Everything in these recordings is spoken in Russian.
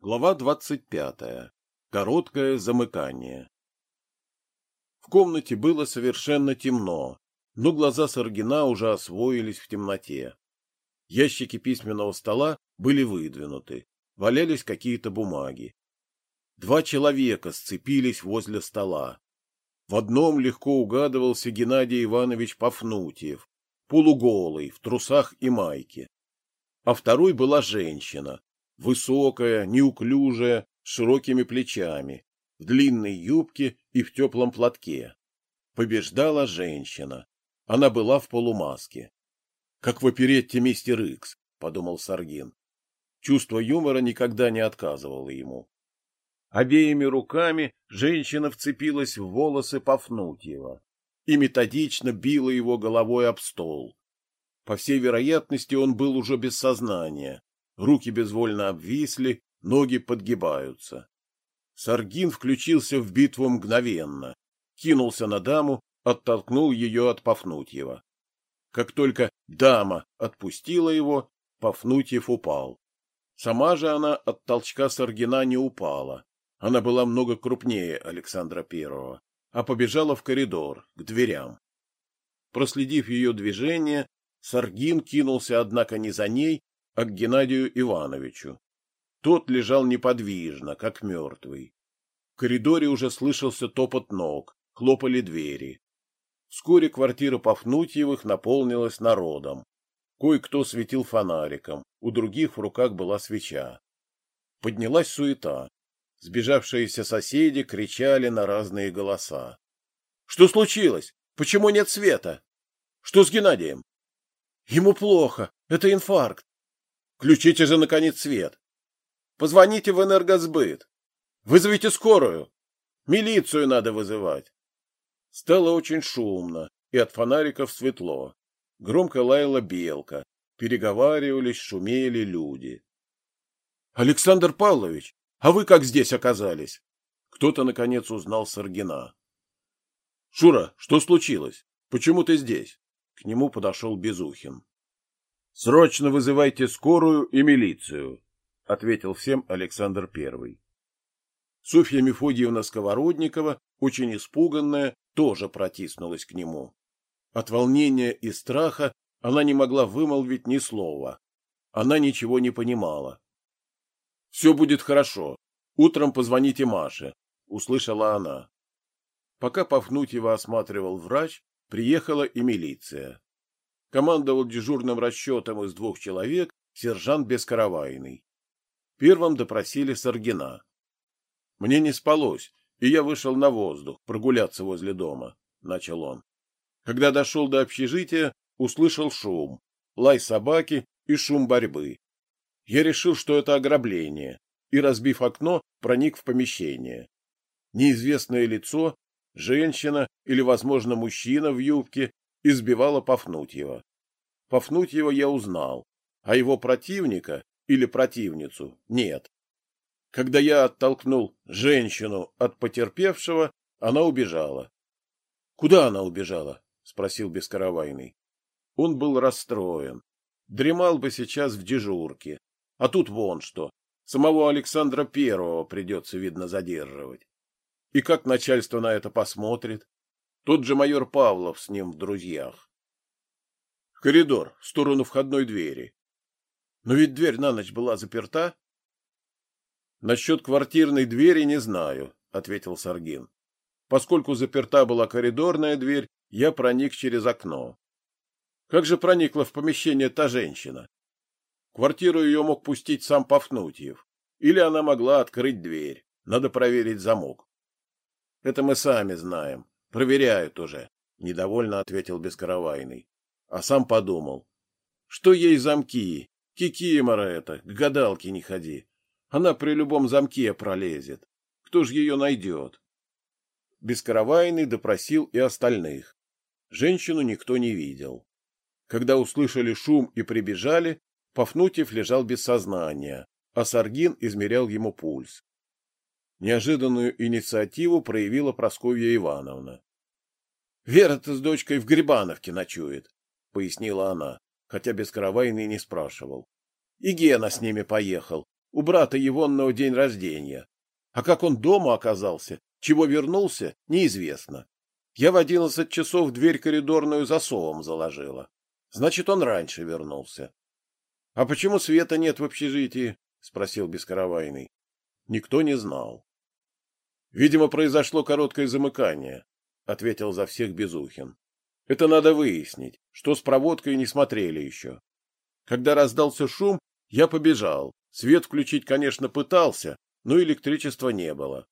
Глава двадцать пятая. Короткое замыкание. В комнате было совершенно темно, но глаза Саргина уже освоились в темноте. Ящики письменного стола были выдвинуты, валялись какие-то бумаги. Два человека сцепились возле стола. В одном легко угадывался Геннадий Иванович Пафнутьев, полуголый, в трусах и майке. А второй была женщина, Высокая, неуклюжая, с широкими плечами, в длинной юбке и в теплом платке. Побеждала женщина. Она была в полумаске. «Как в оперетте мистер Икс», — подумал Саргин. Чувство юмора никогда не отказывало ему. Обеими руками женщина вцепилась в волосы Пафнутьева и методично била его головой об стол. По всей вероятности, он был уже без сознания, руки безвольно обвисли, ноги подгибаются. Саргин включился в битву мгновенно, кинулся на даму, оттолкнул ее от Пафнутьева. Как только дама отпустила его, Пафнутьев упал. Сама же она от толчка Саргина не упала. Она была много крупнее Александра Первого, а побежала в коридор, к дверям. Проследив ее движение, Саргин кинулся, однако, не за ней, а к Геннадию Ивановичу. Тот лежал неподвижно, как мертвый. В коридоре уже слышался топот ног, хлопали двери. Вскоре квартира Пафнутьевых наполнилась народом. Кое-кто светил фонариком, у других в руках была свеча. Поднялась суета. Сбежавшиеся соседи кричали на разные голоса. — Что случилось? Почему нет света? Что с Геннадием? — Ему плохо. Это инфаркт. Включите же, наконец, свет. Позвоните в энергосбыт. Вызовите скорую. Милицию надо вызывать. Стало очень шумно, и от фонариков светло. Громко лаяла белка. Переговаривались, шумели люди. — Александр Павлович, а вы как здесь оказались? Кто-то, наконец, узнал Саргина. — Шура, что случилось? Почему ты здесь? К нему подошел Безухин. Срочно вызывайте скорую и милицию, ответил всем Александр Первый. Софья Мефодиевна Сковородникова, очень испуганная, тоже протиснулась к нему. От волнения и страха она не могла вымолвить ни слова. Она ничего не понимала. Все будет хорошо. Утром позвоните Маше, услышала она. Пока Пафнутьева осматривал врач, приехала и милиция командовал дежурным расчетом из двух человек сержант Бескаравайный. Первым допросили Саргина. Мне не спалось, и я вышел на воздух, прогуляться возле дома, — начал он. Когда дошел до общежития, услышал шум, лай собаки и шум борьбы. Я решил, что это ограбление, и, разбив окно, проник в помещение. Неизвестное лицо, женщина или, возможно, мужчина в юбке избивала Пафнутьева. Пафнутьева я узнал, а его противника или противницу нет. Когда я оттолкнул женщину от потерпевшего, она убежала. — Куда она убежала? — спросил Бескаравайный. Он был расстроен. Дремал бы сейчас в дежурке. А тут вон что. Самого Александра Первого придется, видно, задерживать. И как начальство на это посмотрит? Тот же майор Павлов с ним в друзьях. В коридор, в сторону входной двери. Но ведь дверь на ночь была заперта. Насчет квартирной двери не знаю, ответил Саргин. Поскольку заперта была коридорная дверь, я проник через окно. Как же проникла в помещение та женщина? Квартиру ее мог пустить сам Пафнутьев. Или она могла открыть дверь. Надо проверить замок. Это мы сами знаем. Проверяют уже, недовольно ответил Бескаравайный. А сам подумал. Что ей замки? Кикимора это, к гадалке не ходи. Она при любом замке пролезет. Кто ж ее найдет? Бескаравайный допросил и остальных. Женщину никто не видел. Когда услышали шум и прибежали, Пафнутьев лежал без сознания, а Саргин измерял ему пульс. Неожиданную инициативу проявила Просковья Ивановна. — Вера-то с дочкой в Грибановке ночует, — пояснила она, хотя без каравайный не спрашивал. — И Гена с ними поехал. У брата Егонного день рождения. А как он дома оказался, чего вернулся, неизвестно. Я в одиннадцать часов дверь коридорную засовом заложила. Значит, он раньше вернулся. — А почему света нет в общежитии? — спросил Бескаравайный. Никто не знал. — Видимо, произошло короткое замыкание, — ответил за всех Безухин. — Это надо выяснить, что с проводкой не смотрели еще. Когда раздался шум, я побежал. Свет включить, конечно, пытался, но электричества не было.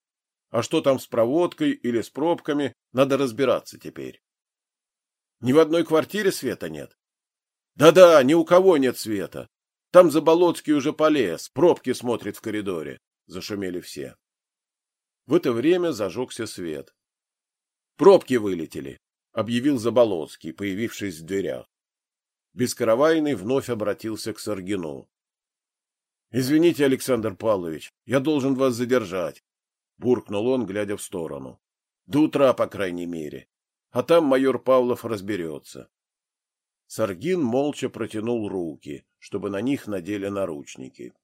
А что там с проводкой или с пробками, надо разбираться теперь. Ни в одной квартире света нет? Да-да, ни у кого нет света. Там Заболоцкий уже полез, пробки смотрит в коридоре. Зашумели все. В это время зажегся свет. Пробки вылетели, объявил Заболоцкий, появившись в дверях. Бескаравайный вновь обратился к Саргину. — Извините, Александр Павлович, я должен вас задержать, — буркнул он, глядя в сторону. — До утра, по крайней мере. А там майор Павлов разберется. Саргин молча протянул руки, чтобы на них надели наручники.